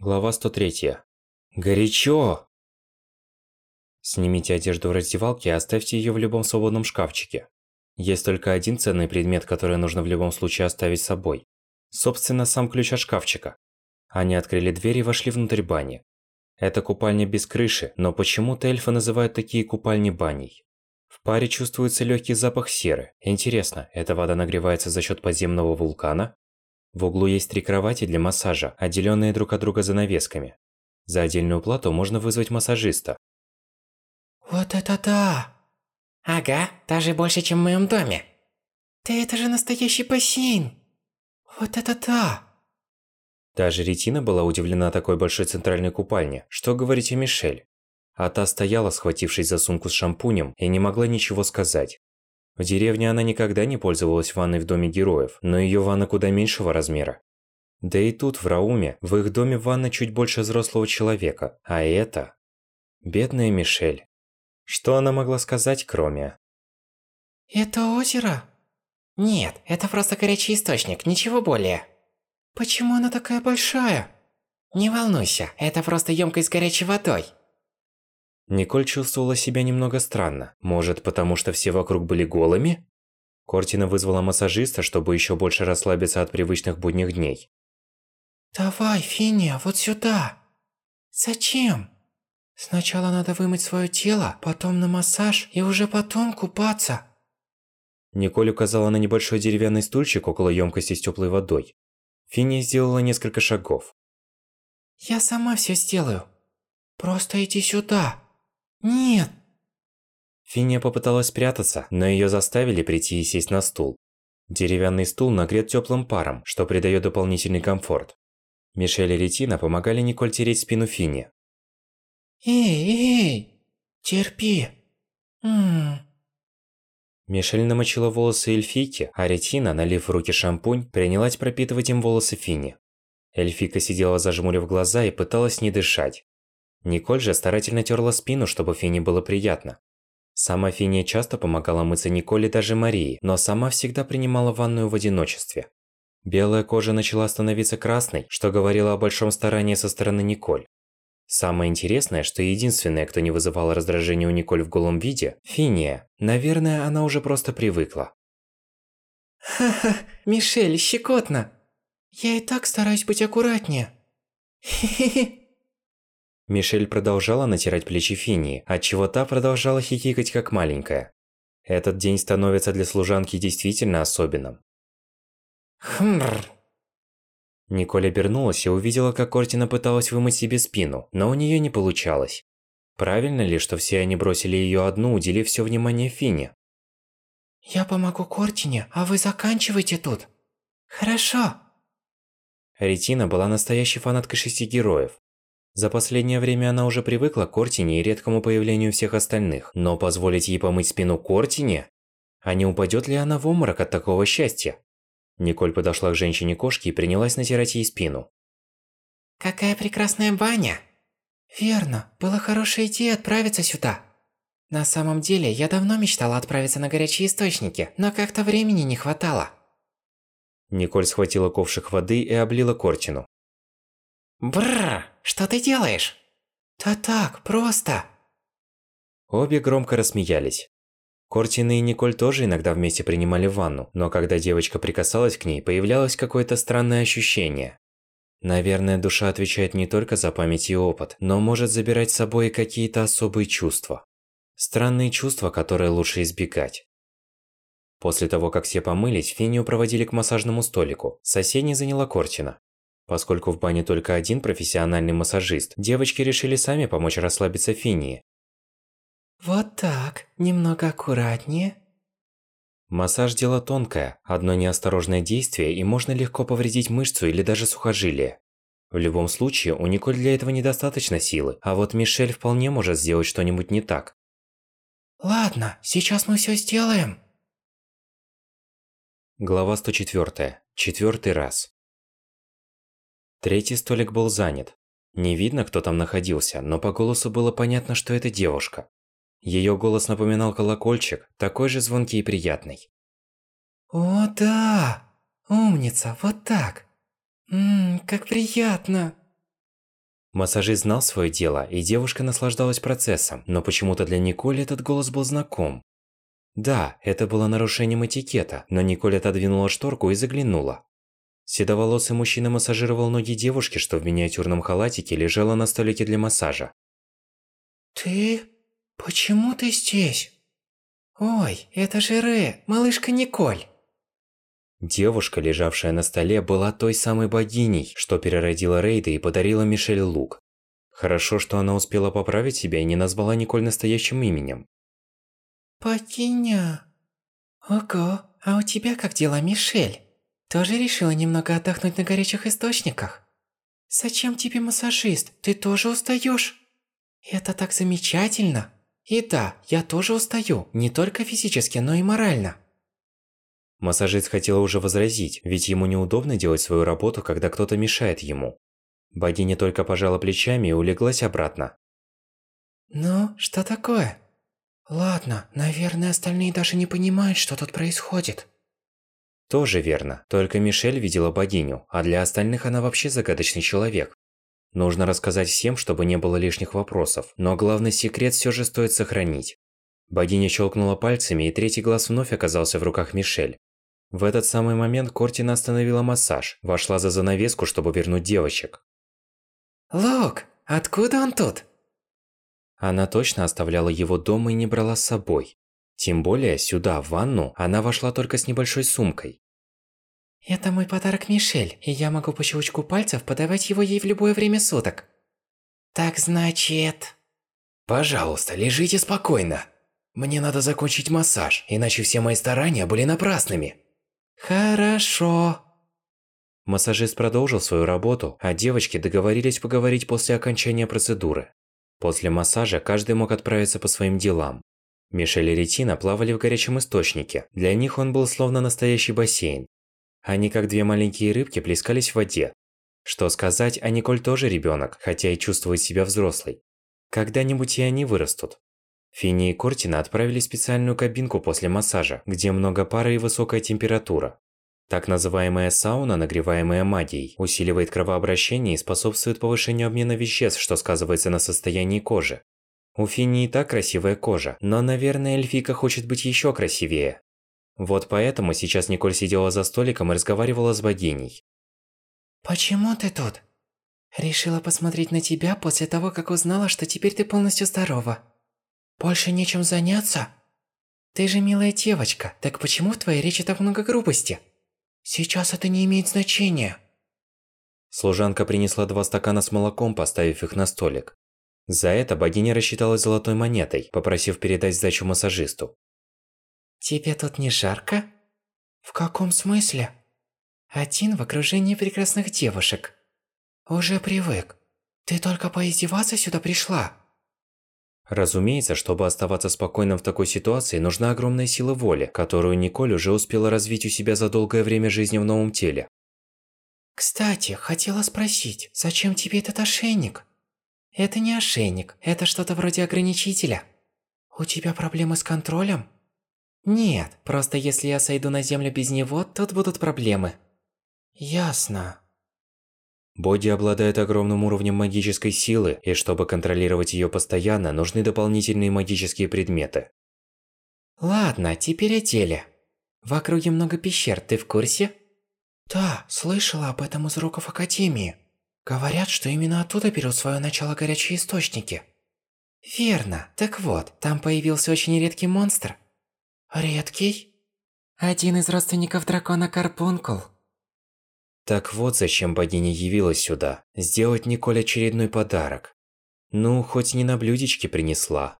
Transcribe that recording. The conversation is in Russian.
Глава 103. Горячо! Снимите одежду в раздевалке и оставьте её в любом свободном шкафчике. Есть только один ценный предмет, который нужно в любом случае оставить с собой. Собственно, сам ключ от шкафчика. Они открыли дверь и вошли внутрь бани. Это купальня без крыши, но почему-то эльфы называют такие купальни баней. В паре чувствуется легкий запах серы. Интересно, эта вода нагревается за счет подземного вулкана? В углу есть три кровати для массажа, отделенные друг от друга занавесками. За отдельную плату можно вызвать массажиста. Вот это да! Ага, даже больше, чем в моем доме. Да это же настоящий бассейн! Вот это да! Даже Ретина была удивлена такой большой центральной купальне. Что говорить о Мишель? А та стояла, схватившись за сумку с шампунем, и не могла ничего сказать. В деревне она никогда не пользовалась ванной в доме героев, но её ванна куда меньшего размера. Да и тут, в Рауме, в их доме ванна чуть больше взрослого человека, а это... Бедная Мишель. Что она могла сказать, кроме... Это озеро? Нет, это просто горячий источник, ничего более. Почему она такая большая? Не волнуйся, это просто емкость с горячей водой. Николь чувствовала себя немного странно. Может, потому что все вокруг были голыми? Кортина вызвала массажиста, чтобы еще больше расслабиться от привычных будних дней. Давай, Финия, вот сюда. Зачем? Сначала надо вымыть свое тело, потом на массаж и уже потом купаться. Николь указала на небольшой деревянный стульчик около емкости с теплой водой. Финия сделала несколько шагов. Я сама все сделаю. Просто иди сюда. Нет. Финия попыталась спрятаться, но её заставили прийти и сесть на стул. Деревянный стул нагрет тёплым паром, что придаёт дополнительный комфорт. Мишель и Ретина помогали Николь тереть спину Фине. Эй, эй, терпи. Мишель намочила волосы эльфийки, а Ретина, налив в руки шампунь, принялась пропитывать им волосы Фине. Эльфика сидела зажмурив глаза и пыталась не дышать. Николь же старательно терла спину, чтобы Фине было приятно. Сама Финия часто помогала мыться Николь и даже Марии, но сама всегда принимала ванную в одиночестве. Белая кожа начала становиться красной, что говорило о большом старании со стороны Николь. Самое интересное, что единственная, кто не вызывала раздражения у Николь в голом виде – Финия. Наверное, она уже просто привыкла. Ха-ха, Мишель, щекотно. Я и так стараюсь быть аккуратнее. Хе-хе-хе. Мишель продолжала натирать плечи Финии, отчего та продолжала хихикать как маленькая. Этот день становится для служанки действительно особенным. Хмррр. Николь обернулась и увидела, как Кортина пыталась вымыть себе спину, но у неё не получалось. Правильно ли, что все они бросили её одну, уделив всё внимание Фине? Я помогу Кортине, а вы заканчивайте тут. Хорошо. Ретина была настоящей фанаткой шести героев. За последнее время она уже привыкла к Кортине и редкому появлению всех остальных, но позволить ей помыть спину Кортине? А не упадет ли она в обморок от такого счастья? Николь подошла к женщине-кошке и принялась натирать ей спину. Какая прекрасная баня! Верно, была хорошая идея отправиться сюда. На самом деле, я давно мечтала отправиться на горячие источники, но как-то времени не хватало. Николь схватила ковшик воды и облила Кортину. Бррр, что ты делаешь? Да так, просто. Обе громко рассмеялись. Кортина и Николь тоже иногда вместе принимали ванну, но когда девочка прикасалась к ней, появлялось какое-то странное ощущение. Наверное, душа отвечает не только за память и опыт, но может забирать с собой и какие-то особые чувства. Странные чувства, которые лучше избегать. После того, как все помылись, Финию проводили к массажному столику. Соседней заняла Кортина. Поскольку в бане только один профессиональный массажист, девочки решили сами помочь расслабиться Финии. Вот так, немного аккуратнее. Массаж – дело тонкое, одно неосторожное действие и можно легко повредить мышцу или даже сухожилие. В любом случае, у Николь для этого недостаточно силы, а вот Мишель вполне может сделать что-нибудь не так. Ладно, сейчас мы все сделаем. Глава 104. Четвертый раз. Третий столик был занят. Не видно, кто там находился, но по голосу было понятно, что это девушка. Её голос напоминал колокольчик, такой же звонкий и приятный. О, да! Умница, вот так. Ммм, как приятно. Массажист знал свое дело, и девушка наслаждалась процессом, но почему-то для Николь этот голос был знаком. Да, это было нарушением этикета, но Николь отодвинула шторку и заглянула. Седоволосый мужчина массажировал ноги девушки, что в миниатюрном халатике лежала на столике для массажа. «Ты? Почему ты здесь?» «Ой, это же Ре, малышка Николь!» Девушка, лежавшая на столе, была той самой богиней, что переродила Рейда и подарила Мишель лук. Хорошо, что она успела поправить себя и не назвала Николь настоящим именем. «Богиня...» «Ого, а у тебя как дела, Мишель? Тоже решила немного отдохнуть на горячих источниках? Зачем тебе массажист? Ты тоже устаешь? Это так замечательно!» И да, я тоже устаю, не только физически, но и морально. Массажист хотел уже возразить, ведь ему неудобно делать свою работу, когда кто-то мешает ему. Богиня только пожала плечами и улеглась обратно. Ну, что такое? Ладно, наверное, остальные даже не понимают, что тут происходит. Тоже верно, только Мишель видела богиню, а для остальных она вообще загадочный человек. Нужно рассказать всем, чтобы не было лишних вопросов, но главный секрет все же стоит сохранить. Богиня щелкнула пальцами, и третий глаз вновь оказался в руках Мишель. В этот самый момент Кортина остановила массаж, вошла за занавеску, чтобы вернуть девочек. «Лук, откуда он тут?» Она точно оставляла его дома и не брала с собой. Тем более, сюда, в ванну, она вошла только с небольшой сумкой. Это мой подарок Мишель, и я могу по щелчку пальцев подавать его ей в любое время суток. Так значит... Пожалуйста, лежите спокойно. Мне надо закончить массаж, иначе все мои старания были напрасными. Хорошо. Массажист продолжил свою работу, а девочки договорились поговорить после окончания процедуры. После массажа каждый мог отправиться по своим делам. Мишель и Ретина плавали в горячем источнике. Для них он был словно настоящий бассейн. Они, как две маленькие рыбки, плескались в воде. Что сказать, а Николь тоже ребенок, хотя и чувствует себя взрослой. Когда-нибудь и они вырастут. Финни и Кортина отправили специальную кабинку после массажа, где много пара и высокая температура. Так называемая сауна, нагреваемая магией, усиливает кровообращение и способствует повышению обмена веществ, что сказывается на состоянии кожи. У Финни и так красивая кожа, но, наверное, эльфийка хочет быть еще красивее. Вот поэтому сейчас Николь сидела за столиком и разговаривала с богиней. «Почему ты тут?» «Решила посмотреть на тебя после того, как узнала, что теперь ты полностью здорова. Больше нечем заняться? Ты же милая девочка, так почему в твоей речи так много грубости? Сейчас это не имеет значения». Служанка принесла два стакана с молоком, поставив их на столик. За это богиня рассчиталась золотой монетой, попросив передать сдачу массажисту. «Тебе тут не жарко?» «В каком смысле?» «Один в окружении прекрасных девушек. Уже привык. Ты только поиздеваться сюда пришла?» Разумеется, чтобы оставаться спокойным в такой ситуации, нужна огромная сила воли, которую Николь уже успела развить у себя за долгое время жизни в новом теле. «Кстати, хотела спросить, зачем тебе этот ошейник?» «Это не ошейник, это что-то вроде ограничителя. У тебя проблемы с контролем?» Нет, просто если я сойду на землю без него, тут будут проблемы. Ясно. Боди обладает огромным уровнем магической силы, и чтобы контролировать её постоянно, нужны дополнительные магические предметы. Ладно, теперь о деле. В округе много пещер, ты в курсе? Да, слышала об этом из уроков Академии. Говорят, что именно оттуда берут своё начало горячие источники. Верно. Так вот, там появился очень редкий монстр, Редкий? Один из родственников дракона Карпункул. Так вот зачем богиня явилась сюда. Сделать Николь очередной подарок. Ну, хоть не на блюдечке принесла.